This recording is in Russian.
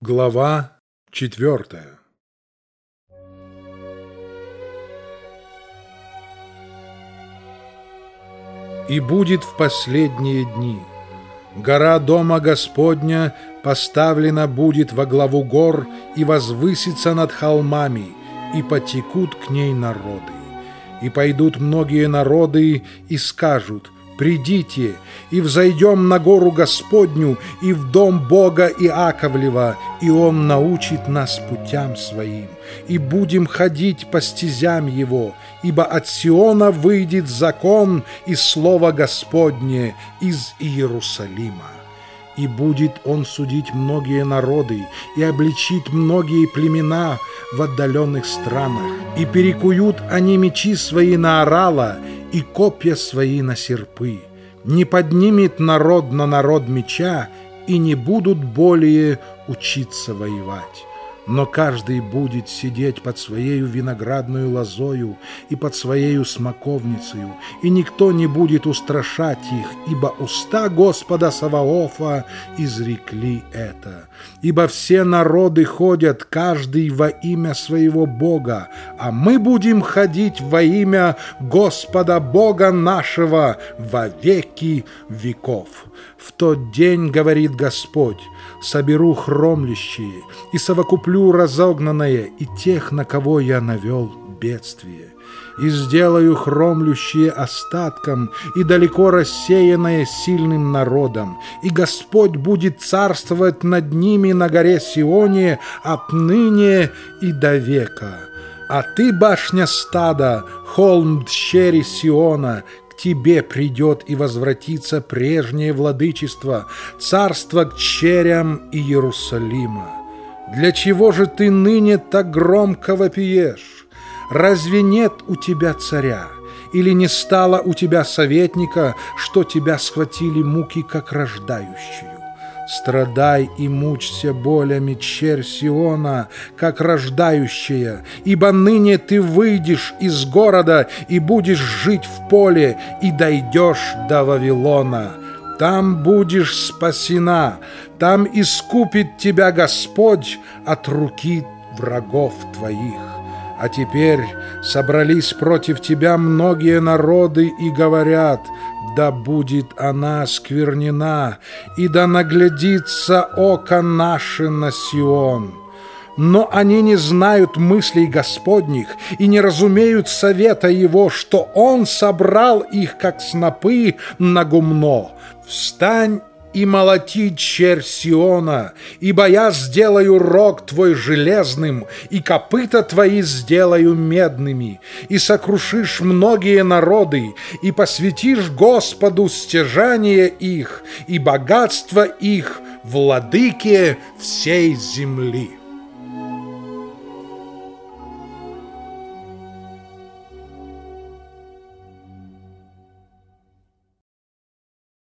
Глава четвертая И будет в последние дни. Гора Дома Господня поставлена будет во главу гор и возвысится над холмами, и потекут к ней народы. И пойдут многие народы и скажут – «Придите, и взойдем на гору Господню, и в дом Бога Иаковлева, и Он научит нас путям Своим, и будем ходить по стезям Его, ибо от Сиона выйдет закон и слово Господне из Иерусалима. И будет он судить многие народы, и обличит многие племена в отдаленных странах, и перекуют они мечи свои на орала, и копья свои на серпы. Не поднимет народ на народ меча, и не будут более учиться воевать но каждый будет сидеть под своею виноградную лозою и под своею смоковницею, и никто не будет устрашать их, ибо уста Господа Саваофа изрекли это. Ибо все народы ходят, каждый во имя своего Бога, а мы будем ходить во имя Господа Бога нашего во веки веков. В тот день, говорит Господь, соберу хромлящие и совокуплю разогнанное и тех, на кого я навел бедствие. И сделаю хромлющие остатком и далеко рассеянное сильным народом, и Господь будет царствовать над ними на горе Сионе отныне и до века. А ты, башня стада, холм дщери Сиона, тебе придет и возвратится прежнее владычество, царство к черям и Иерусалима. Для чего же ты ныне так громко вопиешь? Разве нет у тебя царя? Или не стало у тебя советника, что тебя схватили муки, как рождающую? Страдай и мучься болями, черь Сиона, как рождающая, ибо ныне ты выйдешь из города и будешь жить в поле, и дойдешь до Вавилона. Там будешь спасена, там искупит тебя Господь от руки врагов твоих. А теперь собрались против тебя многие народы и говорят — да будет она сквернена, и да наглядится око наше на Сион. Но они не знают мыслей Господних и не разумеют совета Его, что Он собрал их, как снопы, на гумно. Встань и молоти черь Сиона, ибо я сделаю рог твой железным, и копыта твои сделаю медными, и сокрушишь многие народы, и посвятишь Господу стяжание их, и богатство их владыке всей земли».